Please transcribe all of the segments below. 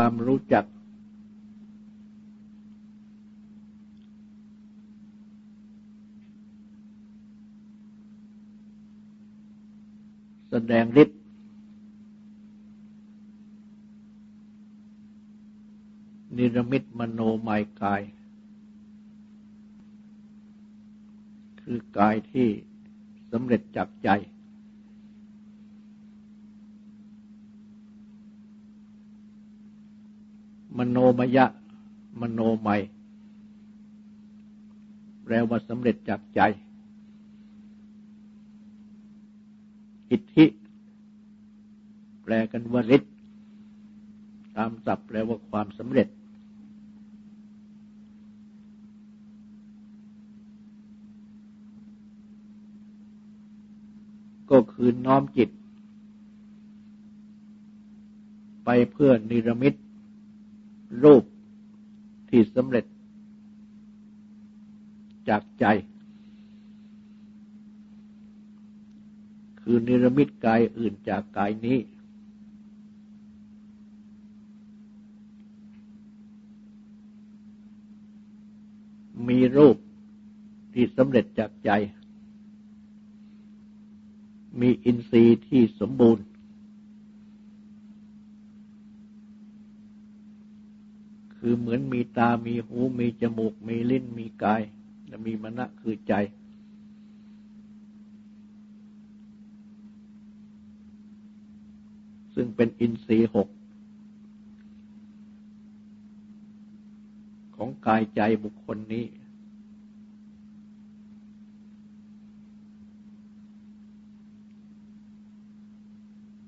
ความรู้จัก แสดงฤทธิ์นิรมิตมโนมายกาย คือกายที่สำเร็จจากใจ มโนมยะ มโนไมแปลว่าสำเร็จจากใจ อิทธิ แปลกันว่าฤทธิ์ตามศัพท์แปลว่าความสำเร็จ ก็คือน้อมจิต ไปเพื่อนิรมิต รูปที่สำเร็จจากใจ คือนิรมิตกายอื่นจากกายนี้ มีรูปที่สำเร็จจากใจ มีอินทรีย์ที่สมบูรณ์ คือเหมือนมีตา มีหู มีจมูก มีลิ้น มีกาย และมีมณะคือใจ ซึ่งเป็นอินทรีย์หกของกายใจบุคคลนี้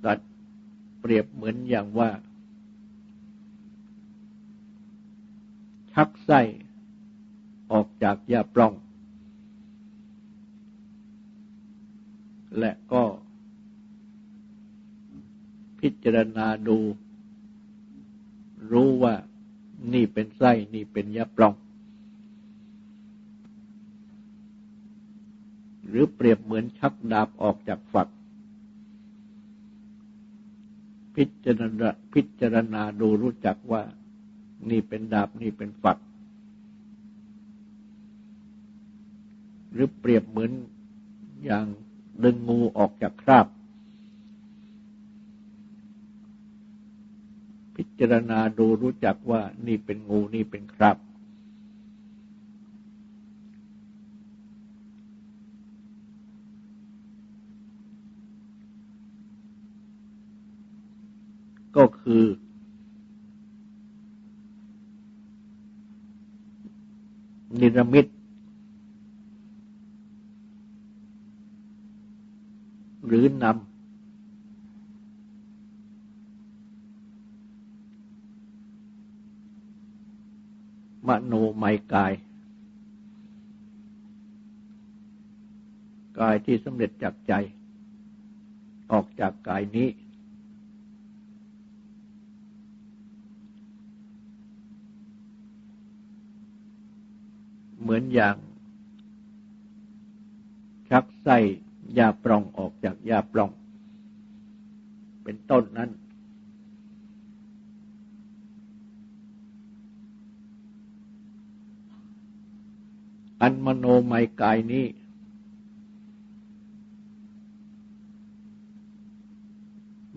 ตัดเปรียบเหมือนอย่างว่า ชักไส้ออกจากยาปล่อง และก็พิจารณาดู รู้ว่านี่เป็นไส้นี่เป็นยาปล่อง หรือเปรียบเหมือนชักดาบออกจากฝัก พิจารณาพิจารณาดูรู้จักว่า นี่เป็นดาบนี่เป็นฝัก หรือเปรียบเหมือนอย่างดึงงูออกจากคราบ พิจารณาดูรู้จักว่านี่เป็นงูนี่เป็นคราบก็คือ นิรมิต หรือนำมโนไมกาย กายที่สำเร็จจากใจ ออกจากกายนี้ เหมือนอย่าง ชักไส้ยาปล่องออกจากยาปล่อง เป็นต้นนั้น อันมโนไมกายนี้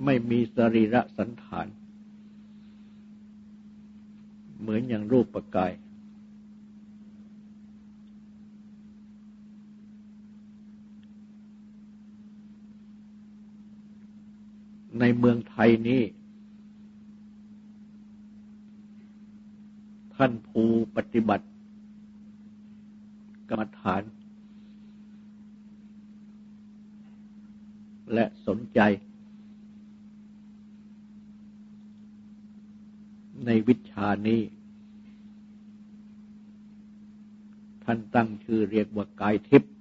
ไม่มีสรีระสันฐาน เหมือนอย่างรูปประกาย ในเมืองไทยนี้ ท่านภูปฏิบัติ กรรมฐาน และสนใจ ในวิชานี้ ท่านตั้งชื่อเรียกว่ากายทิพย์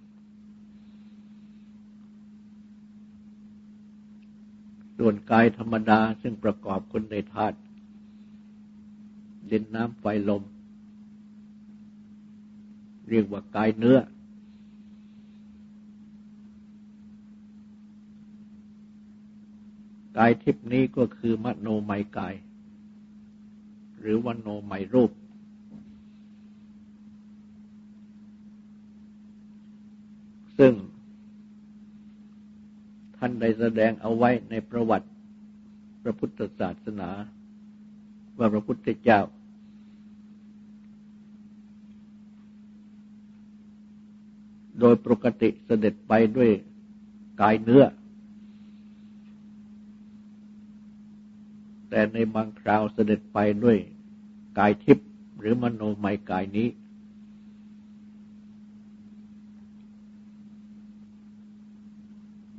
ส่วนกายธรรมดาซึ่งประกอบคนในธาตุดินน้ำไฟลม เรียกว่ากายเนื้อ กายทิพนี้ก็คือมโนไมกาย หรือวันโนไมรูป ซึ่งานได้แสดงเอาไว้ในประวัติพระพุทธศาสนา ว่าพระพุทธเจ้า โดยปกติเสด็จไปด้วยกายเนื้อ แต่ในบางคราวเสด็จไปด้วยกายทิพย์หรือมโนมัยกายนี้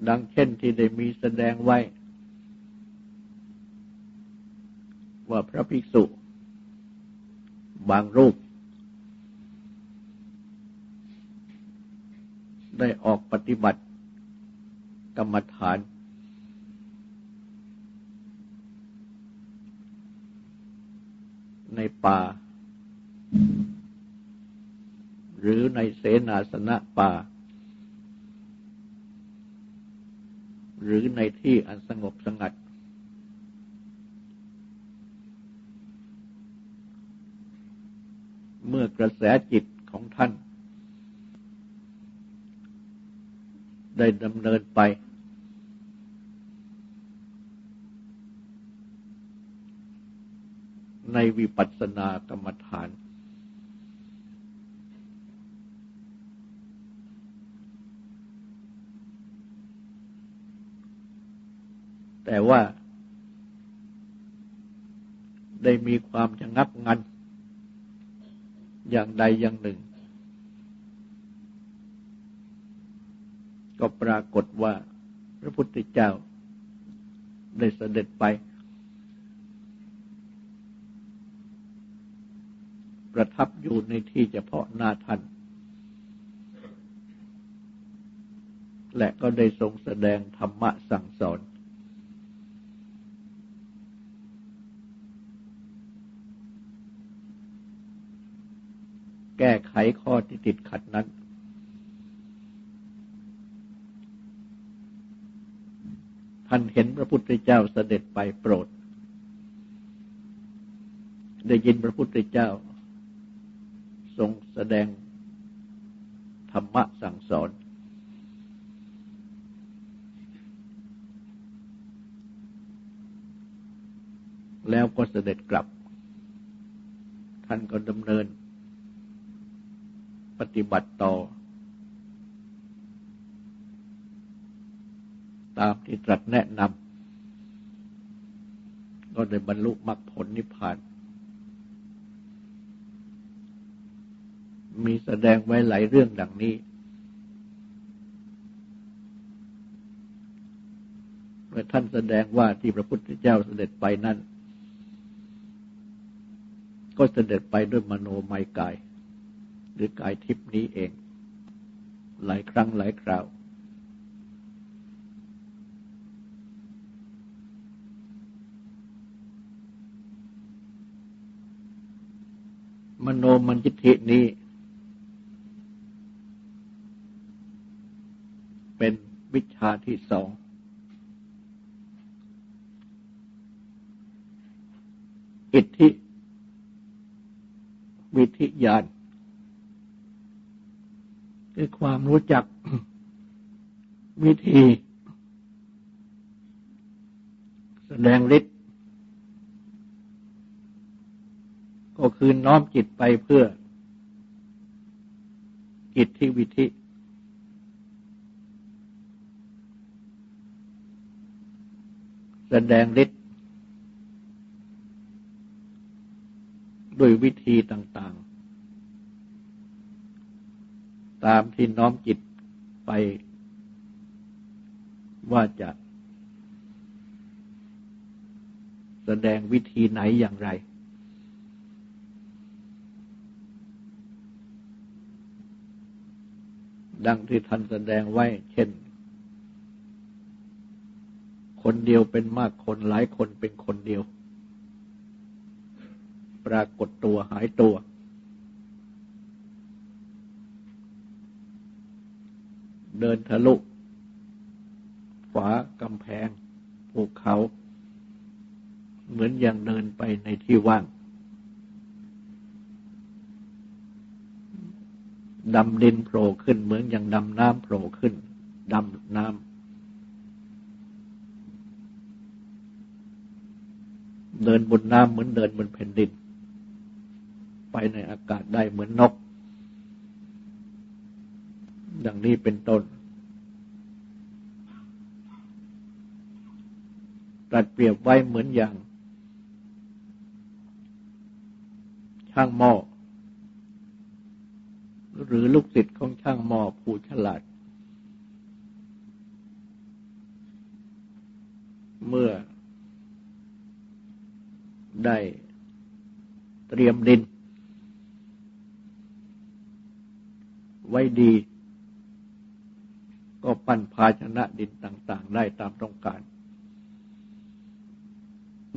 ดังเช่นที่ได้มีแสดงไว้ ว่าพระภิกษุ บางรูป ได้ออกปฏิบัติ กรรมฐาน ในป่า หรือในเสนาสนะป่า หรือในที่อันสงบสงัด เมื่อกระแสจิตของท่าน ได้ดำเนินไป ในวิปัสสนากรรมฐาน แต่ว่า ได้มีความชะงักงัน อย่างใดอย่างหนึ่ง ก็ปรากฏว่า พระพุทธเจ้าได้เสด็จไป ประทับอยู่ในที่เฉพาะหน้าท่านและก็ได้ทรงแสดงธรรมะสั่งสอน แก้ไขข้อที่ติดขัดนั้น ท่านเห็นพระพุทธเจ้าเสด็จไปโปรด ได้ยินพระพุทธเจ้า ทรงแสดงธรรมะสั่งสอน แล้วก็เสด็จกลับ ท่านก็ดำเนิน ปฏิบัติต่อ ตามที่ตรัสแนะนำก็ได้บรรลุมรรคผลนิพพาน มีแสดงไว้หลายเรื่องดังนี้เมื่อท่านแสดงว่าที่พระพุทธเจ้าเสด็จไปนั้น ก็เสด็จไปด้วยมโนมัยกาย รือกายทิพนี้เอง หลายครั้งหลายคราว มโนมัญจิธินี้ เป็นวิชาที่สองอิทธิวิธิญาณ คือความรู้จักวิธี แสดงฤทธิ์ก็คือน้อมจิตไปเพื่อ กิจที่วิธิแสดงฤทธิ์ด้วยวิธีต่าง ๆ ตามที่น้อมจิตไปว่าจะแสดงวิธีไหนอย่างไร ดังที่ท่านแสดงไว้ เช่น คนเดียวเป็นมากคนหลายคนเป็นคนเดียว ปรากฏตัวหายตัว เดินทะลุฝากำแพงภูเขา เหมือนอย่างเดินไปในที่ว่างดำดินโผล่ขึ้นเหมือนอย่างดำน้ำโผล่ขึ้นดำน้ำเดินบนน้ำเหมือนเดินบนแผ่นดิน ไปในอากาศได้เหมือนนก ดังนี้เป็นต้นตัดเปรียบไว้เหมือนอย่าง ช่างหม้อหรือลูกศิษย์ของช่างหม้อผู้ฉลาด เมื่อได้เตรียมดิน ไว้ดี ก็ปั้นภาชนะดินต่าง ๆ ได้ตามต้องการ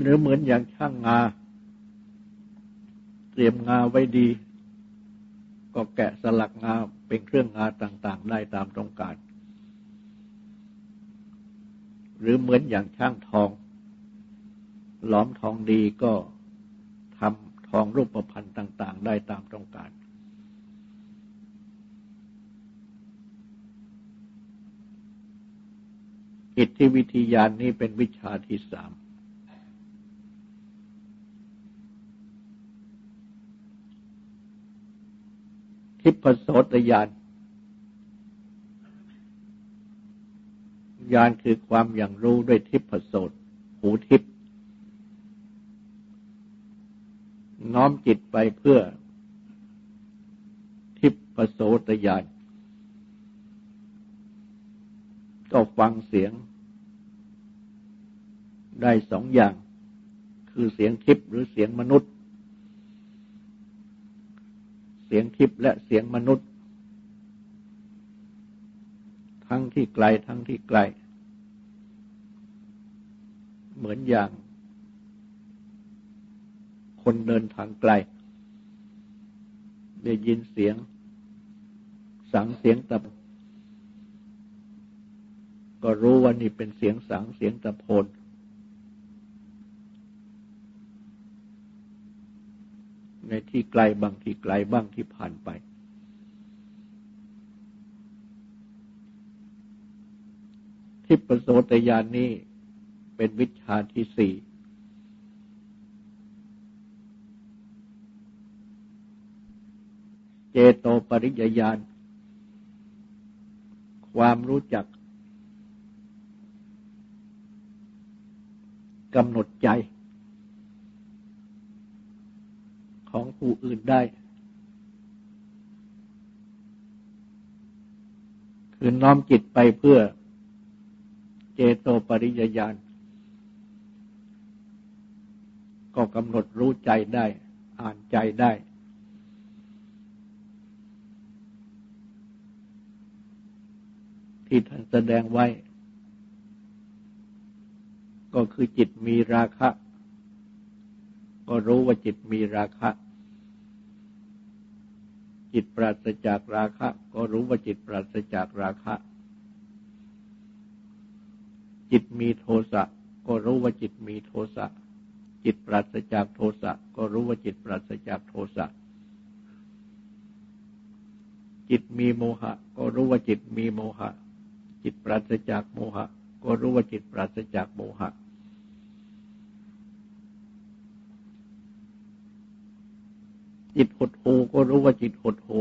หรือเหมือนอย่างช่างงา เตรียมงาไว้ดี ก็แกะสลักงาเป็นเครื่องงาต่าง ๆ ได้ตามต้องการ หรือเหมือนอย่างช่างทองหลอมทองดีก็ทำทองรูปประพันธ์ต่าง ๆ ได้ตามต้องการ อิทธิวิธียานนี้เป็นวิชาที่สาม ทิพโสตญาณญาณคือความอย่างรู้ด้วยทิพโสตหูทิพน้อมจิตไปเพื่อทิพโสตญาณ ก็ฟังเสียงได้สองอย่าง คือเสียงทิพหรือเสียงมนุษย์ เสียงทิพย์และเสียงมนุษย์ ทั้งที่ไกลทั้งที่ไกล เหมือนอย่าง คนเดินทางไกล ได้ยินเสียง สังเสียงตะ ก็รู้ว่านี่เป็นเสียงสังเสียงตะโพนในที่ไกลบางที่ไกลบ้างที่ผ่านไปทิพโสตยานนี้เป็นวิชาที่สี่เจโตปริยญาณความรู้จัก กำหนดใจ ของผู้อื่นได้ คือน้อมจิตไปเพื่อเจโตปริยญาณก็กำหนดรู้ใจได้ อ่านใจได้ ที่ท่านแสดงไว้ ก็คือจิตมีราคะ ก็รู้ว่าจิตมีราคะ จิตปราศจากราคะ ก็รู้ว่าจิตปราศจากราคะ จิตมีโทสะก็รู้ว่าจิตมีโทสะจิตปราศจากโทสะก็รู้ว่าจิตปราศจากโทสะจิตมีโมหะ ก็รู้ว่าจิตมีโมหะ จิตปราศจากโมหะ ก็รู้ว่าจิตปราศจากโมหะ จิตหดหูก็รู้ว่าจิตหดหู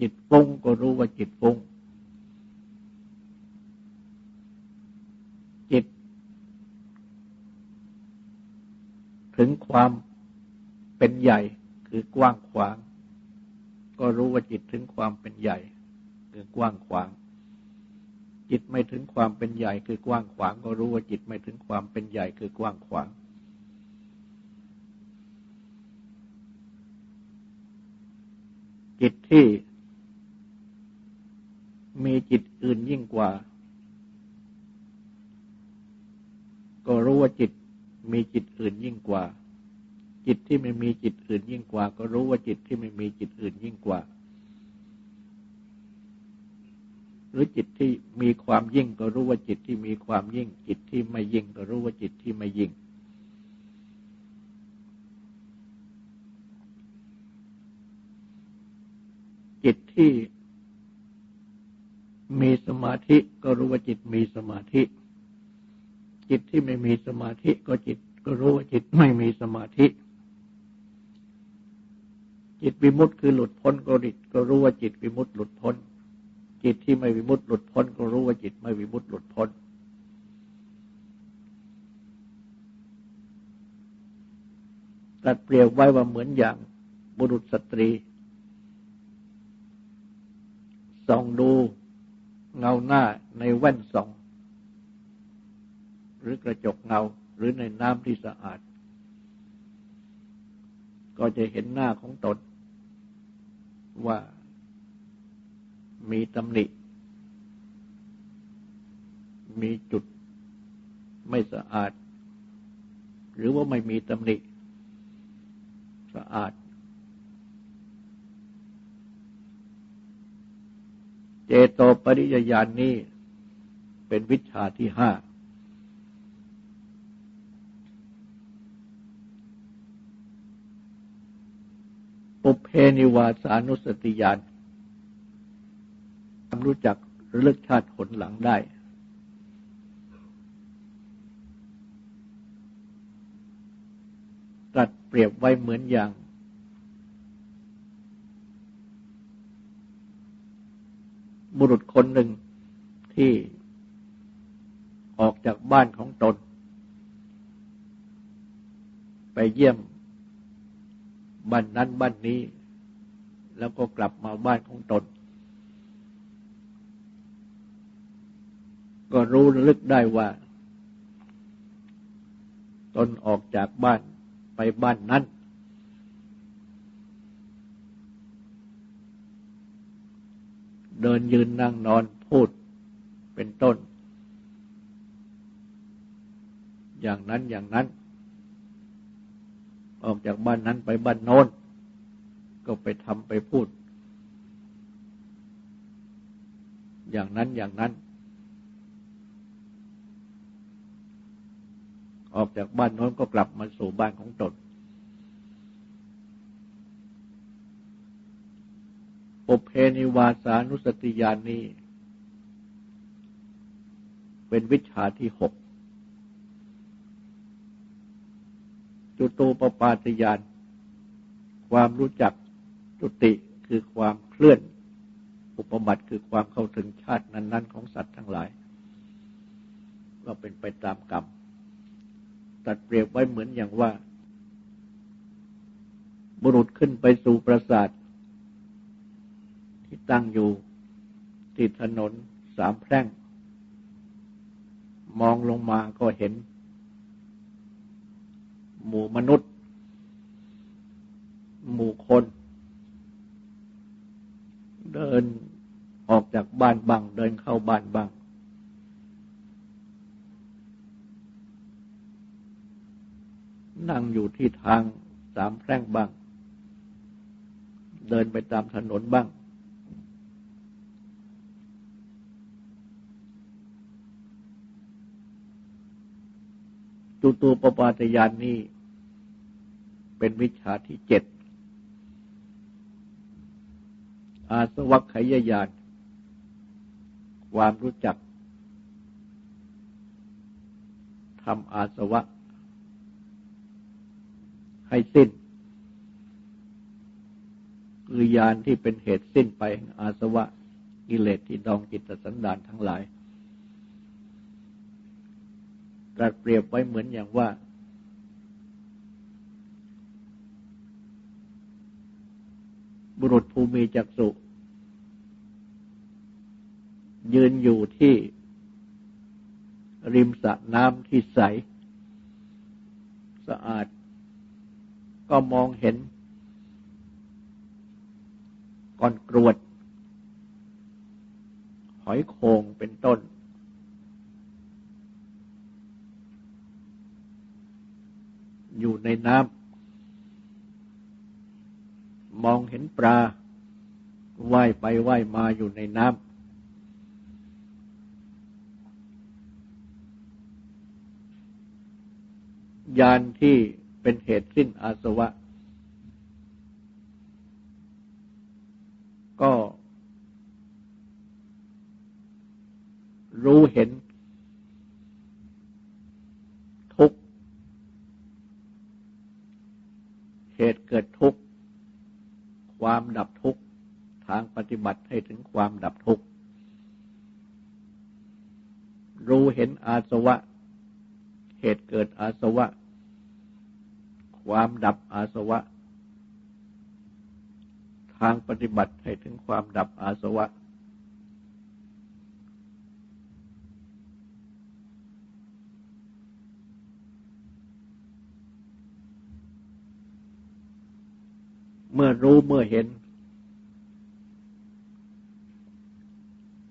จิตฟุ้งก็รู้ว่าจิตฟุ้งจิต ถึงความเป็นใหญ่คือกว้างขวาง ก็รู้ว่าจิตถึงความเป็นใหญ่ คือกว้างขวาง จิตไม่ถึงความเป็นใหญ่คือกว้างขวาง ก็รู้ว่าจิตไม่ถึงความเป็นใหญ่คือกว้างขวาง จิตที่มีจิตอื่นยิ่งกว่า ก็รู้ว่าจิตมีจิตอื่นยิ่งกว่า จิตที่ไม่มีจิตอื่นยิ่งกว่า ก็รู้ว่าจิตที่ไม่มีจิตอื่นยิ่งกว่า หรือจิตที่มีความยิ่งก็รู้ว่าจิตที่มีความยิ่ง จิตที่ไม่ยิ่งก็รู้ว่าจิตที่ไม่ยิ่ง จิตที่มีสมาธิก็รู้ว่าจิตมีสมาธิ จิตที่ไม่มีสมาธิก็จิตก็รู้ว่าจิตไม่มีสมาธิ จิตวิมุตต์คือหลุดพ้นก็ดิก็รู้ว่าจิตวิมุตต์หลุดพ้น จิตที่ไม่วิมุตต์หลุดพ้น ก็รู้ว่าจิตไม่วิมุตต์หลุดพ้น ตัดเปรียบไว้ว่าเหมือนอย่างบุรุษสตรี ส่องดูเงาหน้าในแว่นส่อง หรือกระจกเงาหรือในน้ำที่สะอาด ก็จะเห็นหน้าของตน ว่ามีตำหนิ มีจุดไม่สะอาด หรือว่าไม่มีตำหนิ สะอาด เจโตปริยญาณนี้เป็นวิชาที่ห้า ปุเพนิวาสานุสติญาณความรู้จักระลึกชาติผลหลังได้ตรัสเปรียบไว้เหมือนอย่าง บุรุษคนหนึ่งที่ออกจากบ้านของตน ไปเยี่ยมบ้านนั้นบ้านนี้ แล้วก็กลับมาบ้านของตน ก็รู้ลึกได้ว่า ตนออกจากบ้านไปบ้านนั้น เดินยืนนั่งนอนพูดเป็นต้น อย่างนั้นอย่างนั้น ออกจากบ้านนั้นไปบ้านโน้น ก็ไปทำไปพูด อย่างนั้นอย่างนั้น ออกจากบ้านโน้นก็กลับมาสู่บ้านของตน ปุเพนิวาสานุสติญาณนี้ เป็นวิชาที่หกจุตูปปาติญาณความรู้จักจุติคือความเคลื่อน อุปบัติคือความเข้าถึงชาตินั้น ๆ ของสัตว์ทั้งหลายว่าเป็นไปตามกรรม ตัดเปรียบไว้เหมือนอย่างว่า บุรุษขึ้นไปสู่ปราสาท ที่ตั้งอยู่ติดถนนสามแพร่ง มองลงมาก็เห็น หมู่มนุษย์ หมู่คน เดินออกจากบ้านบ้างเดินเข้าบ้านบ้างนั่งอยู่ที่ทางสามแพร่งบ้างเดินไปตามถนนบ้าง จุตูปปาตยานนี้ เป็นวิชาที่เจ็ด อาสวัคขยญาณความรู้จักทำอาสวะ ให้สิ้น คือยานที่เป็นเหตุสิ้นไปอาสวะกิเลสที่ดองจิตสันดานทั้งหลาย ตรัสเปรียบไว้เหมือนอย่างว่า บุรุษภูมิจักสุยืนอยู่ที่ริมสระน้ำที่ใส สะอาด ก็มองเห็นก้อนกรวด หอยโคงเป็นต้น อยู่ในน้ำมองเห็นปลาว่ายไปว่ายมาอยู่ในน้ำยานที่เป็นเหตุสิ้นอาสวะ ก็รู้เห็น ตุเกิดทุกข์ ความดับทุกข์ ทางปฏิบัติให้ถึงความดับทุกข์ รู้เห็นอาสวะ เหตุเกิดอาสวะ ความดับอาสวะ ทางปฏิบัติให้ถึงความดับอาสวะ เมื่อรู้เมื่อเห็น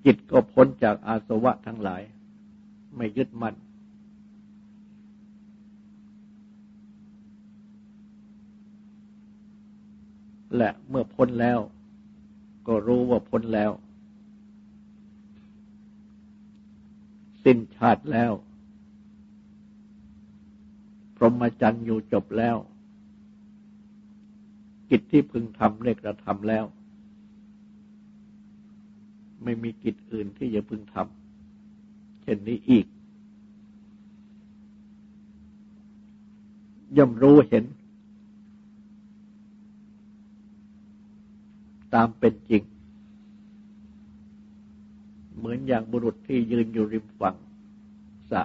จิตก็พ้นจากอาสวะทั้งหลาย ไม่ยึดมั่นและเมื่อพ้นแล้ว ก็รู้ว่าพ้นแล้ว สิ้นชาติแล้ว พรหมจรรย์อยู่จบแล้ว กิจที่พึงทำได้กระทำแล้ว ไม่มีกิจอื่นที่จะพึงทำเช่นนี้อีก ย่อมรู้เห็น ตามเป็นจริง เหมือนอย่างบุรุษที่ยืนอยู่ริมฝั่งสะ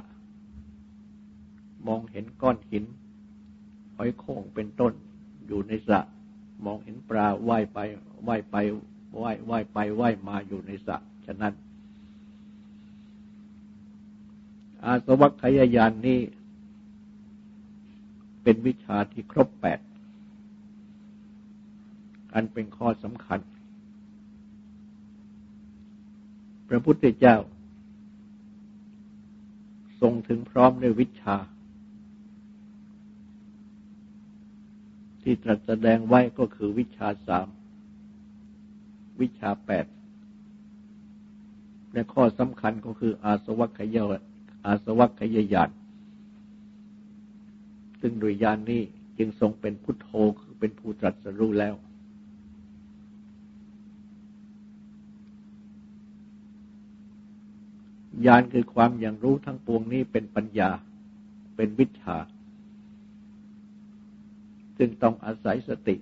มองเห็นก้อนหินหอยโข่งเป็นต้นอยู่ในสระ มองเห็นปลาว่ายไปว่ายไปว่ายว่ายไปว่ายมาอยู่ในสระฉะนั้น อาสวัคยายานนี้ เป็นวิชาที่ครบแปดอันเป็นข้อสำคัญ พระพุทธเจ้า ทรงถึงพร้อมด้วยวิชา ที่ตรัสแสดงไว้ก็คือวิชาสาม วิชาแปด และข้อสำคัญก็คืออาสวัคยาอาสวัคยญาณซึ่งโดยญาณนนี้จึงทรงเป็นพุทโธคือเป็นผู้ตรัสรู้แล้ว ญาณคือความอย่างรู้ทั้งปวงนี้เป็นปัญญา เป็นวิชา จึงต้องอาศัยสติ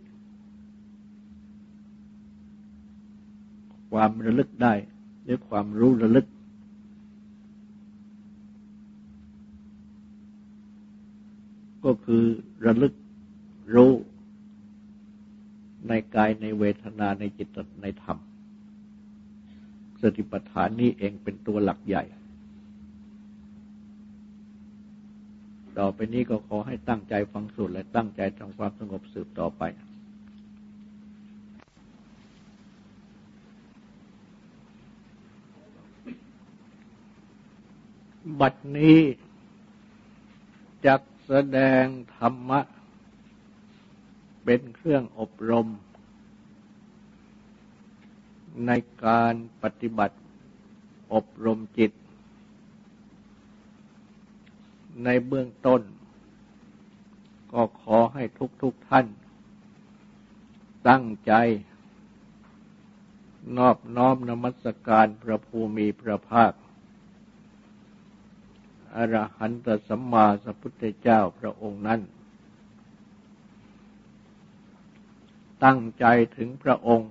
ความระลึกได้หรือความรู้ระลึก ก็คือระลึกรู้ ในกายในเวทนาในจิตในธรรม สติปัฏฐานนี้เองเป็นตัวหลักใหญ่ ต่อไปนี้ก็ขอให้ตั้งใจฟังสูตรและตั้งใจทำความสงบสืบต่อไปบัดนี้จักแสดงธรรมะ เป็นเครื่องอบรม ในการปฏิบัติอบรมจิต ในเบื้องต้น ก็ขอให้ทุกทุกท่าน ตั้งใจ นอบน้อมนมัสการพระภูมิพระภาค อรหันตสัมมาสัพพุทธเจ้าพระองค์นั้น ตั้งใจถึงพระองค์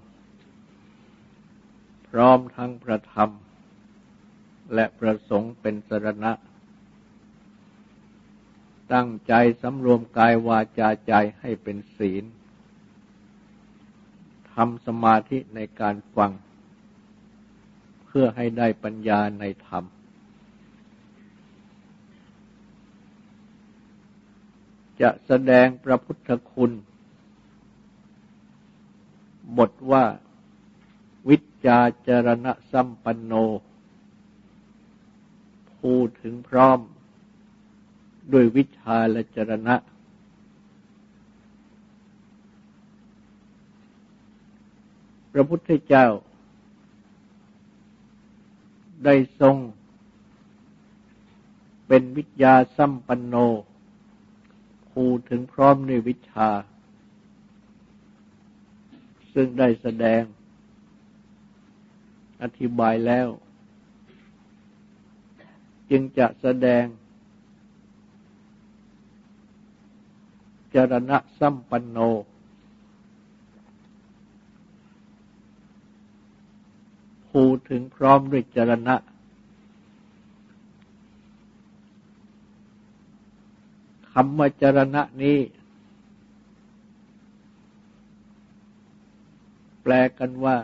พร้อมทั้งพระธรรม และประสงค์เป็นสรณะ ตั้งใจสำรวมกายวาจาใจให้เป็นศีลทำสมาธิในการฟัง เพื่อให้ได้ปัญญาในธรรม จะแสดงพระพุทธคุณ บทว่าวิจาจรณะสัมปันโนพูดถึงพร้อม ด้วยวิชาและจรณะ พระพุทธเจ้า ได้ทรง เป็นวิทยาสัมปันโนคูถึงพร้อมในวิชา ซึ่งได้แสดง อธิบายแล้ว จึงจะแสดง จรณะสัมปันโน ผู้ถึงพร้อมด้วยจรณะ คำว่าจรณะนี้ แปลกันว่า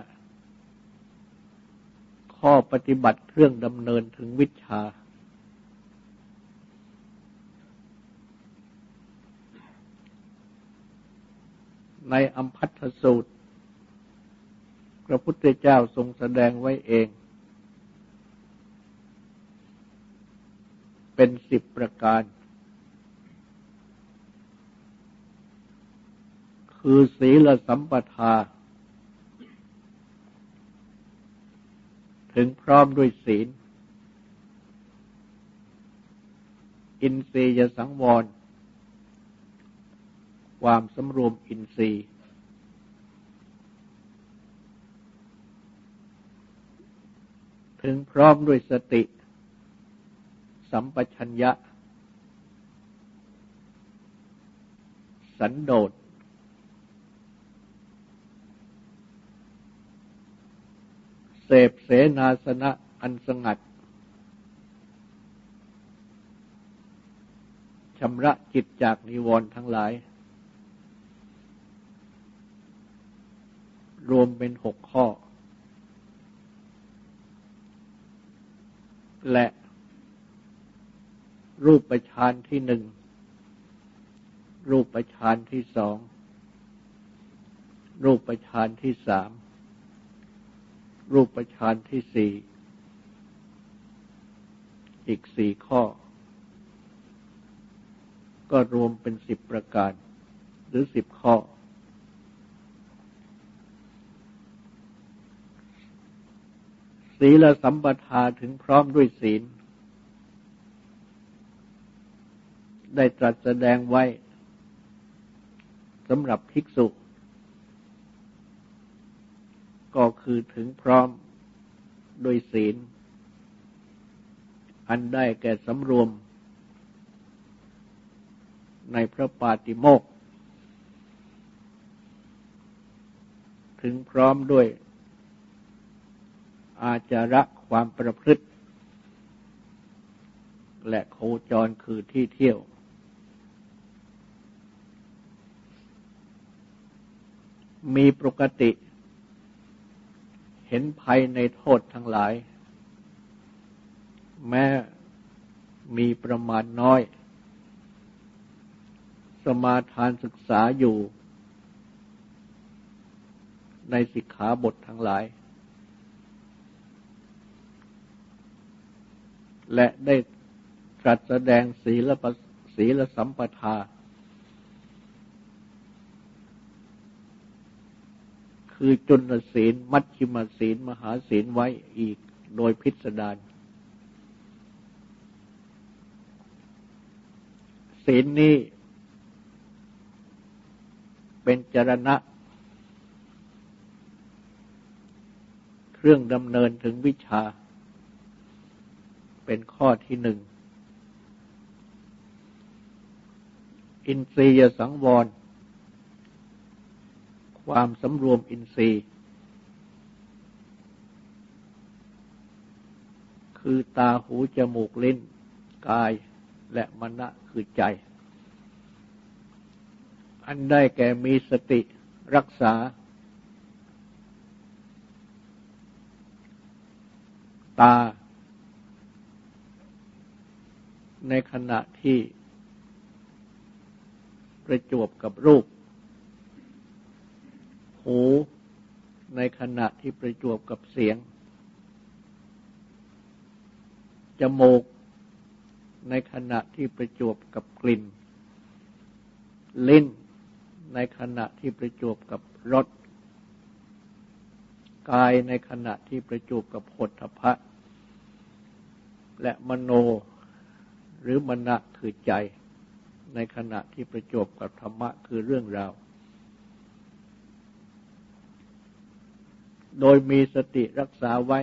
ข้อปฏิบัติเครื่องดำเนินถึงวิชา ในอัมพัทธสูตร พระพุทธเจ้าทรงแสดงไว้เอง เป็นสิบประการ คือศีลสัมปทา ถึงพร้อมด้วยศีล อินทรียสังวร ความสำรวมอินทรีย์ ถึงพร้อมด้วยสติ สัมปชัญญะ สันโดษเสพเสนาสนะอันสงัดชำระจิตจากนิวรณ์ทั้งหลาย รวมเป็นหกข้อ และรูปประชานที่หนึ่ง รูปประชานที่สอง รูปประชานที่สาม รูปฌานที่สี่ อีกสี่ข้อ ก็รวมเป็นสิบประการ หรือสิบข้อ ศีลสัมปทาถึงพร้อมด้วยศีล ได้ตรัสแสดงไว้สำหรับภิกษุ ก็คือถึงพร้อมโดยศีล อันได้แก่สำรวม ในพระปาติโมกถึงพร้อมด้วย อาจาระความประพฤติ และโคจรคือที่เที่ยว มีปกติ เห็นภัยในโทษทั้งหลาย แม้มีประมาณน้อย สมาทานศึกษาอยู่ ในสิกขาบททั้งหลาย และได้ตรัสแสดงศีลศีลสัมปทา คือจุลศีล มัชชิมศีล มหาศีลไว้อีกโดยพิสดารศีลนี้เป็นจรณะ เครื่องดำเนินถึงวิชา เป็นข้อที่หนึ่ง อินทรียสังวร ความสำรวมอินทรีย์ คือตาหูจมูกลิ้น กายและมณะคือใจ อันได้แก่มีสติรักษาตา ในขณะที่ประจวบกับรูป หูในขณะที่ประจวบกับเสียง จมูก ในขณะที่ประจวบกับกลิ่น ลิ้น ในขณะที่ประจวบกับรส กายในขณะที่ประจวบกับผลทพะ และมโน หรือมณะคือใจในขณะที่ประจบกับธรรมะคือเรื่องราว โดยมีสติรักษาไว้